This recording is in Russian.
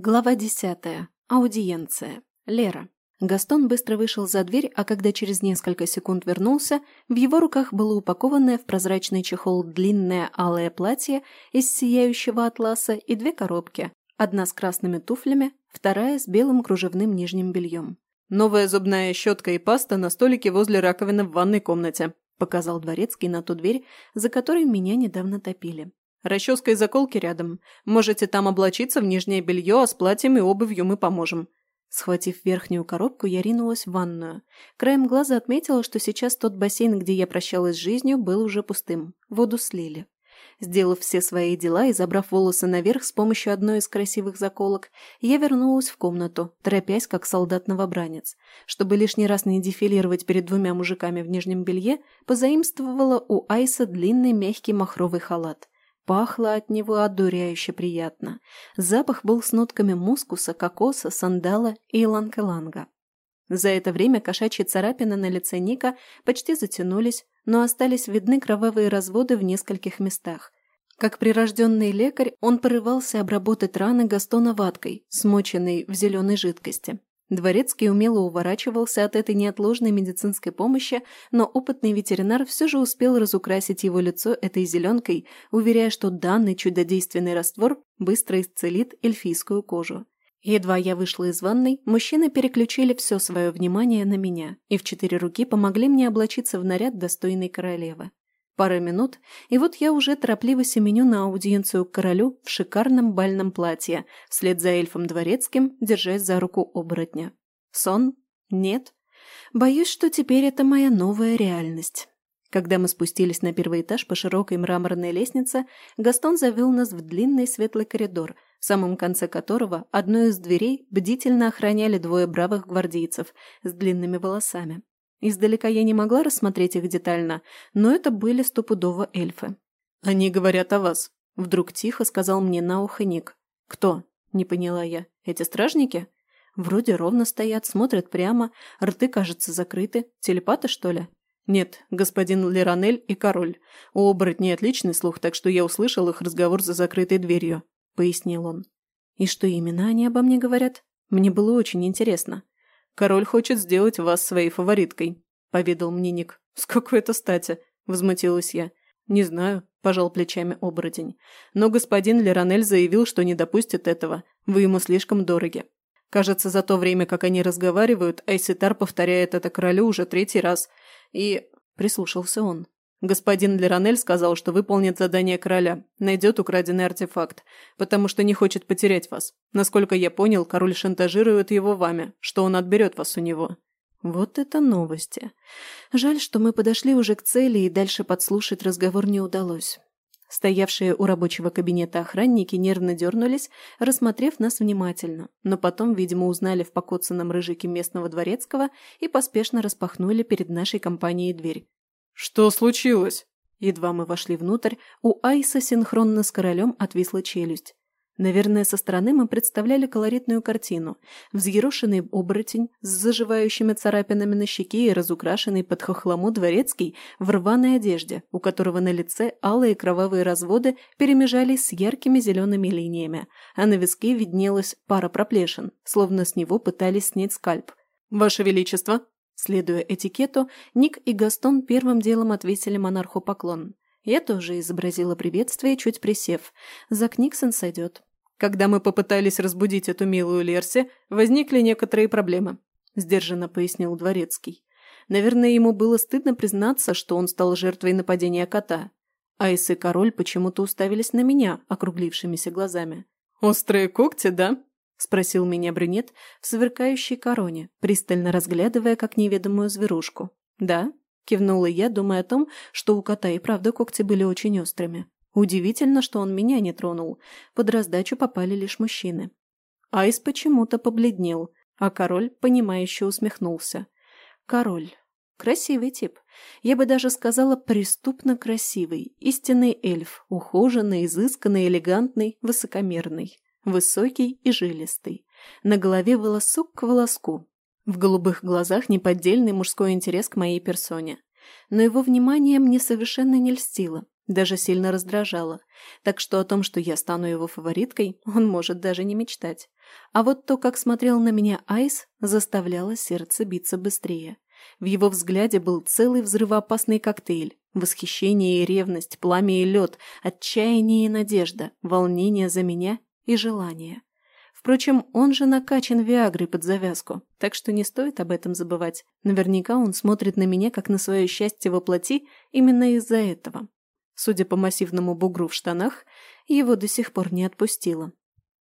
Глава десятая. Аудиенция. Лера. Гастон быстро вышел за дверь, а когда через несколько секунд вернулся, в его руках было упакованное в прозрачный чехол длинное алое платье из сияющего атласа и две коробки. Одна с красными туфлями, вторая с белым кружевным нижним бельем. «Новая зубная щетка и паста на столике возле раковины в ванной комнате», показал дворецкий на ту дверь, за которой меня недавно топили. Расческа и заколки рядом. Можете там облачиться в нижнее белье, а с платьем и обувью мы поможем». Схватив верхнюю коробку, я ринулась в ванную. Краем глаза отметила, что сейчас тот бассейн, где я прощалась с жизнью, был уже пустым. Воду слили. Сделав все свои дела и забрав волосы наверх с помощью одной из красивых заколок, я вернулась в комнату, торопясь как солдат-новобранец. Чтобы лишний раз не дефилировать перед двумя мужиками в нижнем белье, позаимствовала у Айса длинный мягкий махровый халат. Пахло от него одуряюще приятно. Запах был с нотками мускуса, кокоса, сандала и иланг-иланга. За это время кошачьи царапины на лице Ника почти затянулись, но остались видны кровавые разводы в нескольких местах. Как прирожденный лекарь, он порывался обработать раны Гастона ваткой, смоченной в зеленой жидкости. Дворецкий умело уворачивался от этой неотложной медицинской помощи, но опытный ветеринар все же успел разукрасить его лицо этой зеленкой, уверяя, что данный чудодейственный раствор быстро исцелит эльфийскую кожу. Едва я вышла из ванной, мужчины переключили все свое внимание на меня и в четыре руки помогли мне облачиться в наряд достойной королевы. Пара минут, и вот я уже торопливо семеню на аудиенцию к королю в шикарном бальном платье, вслед за эльфом дворецким, держась за руку оборотня. Сон? Нет. Боюсь, что теперь это моя новая реальность. Когда мы спустились на первый этаж по широкой мраморной лестнице, Гастон завел нас в длинный светлый коридор, в самом конце которого одну из дверей бдительно охраняли двое бравых гвардейцев с длинными волосами. Издалека я не могла рассмотреть их детально, но это были стопудово эльфы. «Они говорят о вас», – вдруг тихо сказал мне на ухо Ник. «Кто?» – не поняла я. «Эти стражники?» Вроде ровно стоят, смотрят прямо, рты, кажется, закрыты. Телепаты, что ли? Нет, господин Леронель и король. У оборотней отличный слух, так что я услышал их разговор за закрытой дверью», – пояснил он. «И что именно они обо мне говорят? Мне было очень интересно». «Король хочет сделать вас своей фавориткой», – поведал мне Ник. «С какой это стати?» – возмутилась я. «Не знаю», – пожал плечами оборотень. «Но господин Леронель заявил, что не допустит этого. Вы ему слишком дороги. Кажется, за то время, как они разговаривают, Айситар повторяет это королю уже третий раз. И...» – прислушался он. Господин Леронель сказал, что выполнит задание короля, найдет украденный артефакт, потому что не хочет потерять вас. Насколько я понял, король шантажирует его вами, что он отберет вас у него». Вот это новости. Жаль, что мы подошли уже к цели и дальше подслушать разговор не удалось. Стоявшие у рабочего кабинета охранники нервно дернулись, рассмотрев нас внимательно, но потом, видимо, узнали в покоцанном рыжике местного дворецкого и поспешно распахнули перед нашей компанией дверь. «Что случилось?» Едва мы вошли внутрь, у Айса синхронно с королем отвисла челюсть. Наверное, со стороны мы представляли колоритную картину. Взъерошенный оборотень с заживающими царапинами на щеке и разукрашенный под хохлому дворецкий в рваной одежде, у которого на лице алые кровавые разводы перемежались с яркими зелеными линиями, а на виске виднелась пара проплешин, словно с него пытались снять скальп. «Ваше Величество!» Следуя этикету, Ник и Гастон первым делом ответили монарху поклон. Я тоже изобразила приветствие, чуть присев. За Книксон сойдет. Когда мы попытались разбудить эту милую Лерси, возникли некоторые проблемы, сдержанно пояснил Дворецкий. Наверное, ему было стыдно признаться, что он стал жертвой нападения кота. Айс и король почему-то уставились на меня, округлившимися глазами. «Острые когти, да?» – спросил меня брюнет в сверкающей короне, пристально разглядывая как неведомую зверушку. «Да?» – кивнула я, думая о том, что у кота и правда когти были очень острыми. Удивительно, что он меня не тронул. Под раздачу попали лишь мужчины. Айс почему-то побледнел, а король, понимающе усмехнулся. Король. Красивый тип. Я бы даже сказала, преступно красивый. Истинный эльф. Ухоженный, изысканный, элегантный, высокомерный. Высокий и жилистый. На голове волосок к волоску. В голубых глазах неподдельный мужской интерес к моей персоне. Но его внимание мне совершенно не льстило. даже сильно раздражало. Так что о том, что я стану его фавориткой, он может даже не мечтать. А вот то, как смотрел на меня Айс, заставляло сердце биться быстрее. В его взгляде был целый взрывоопасный коктейль. Восхищение и ревность, пламя и лед, отчаяние и надежда, волнение за меня и желание. Впрочем, он же накачан Виагрой под завязку, так что не стоит об этом забывать. Наверняка он смотрит на меня, как на свое счастье во плоти, именно из-за этого. Судя по массивному бугру в штанах, его до сих пор не отпустило.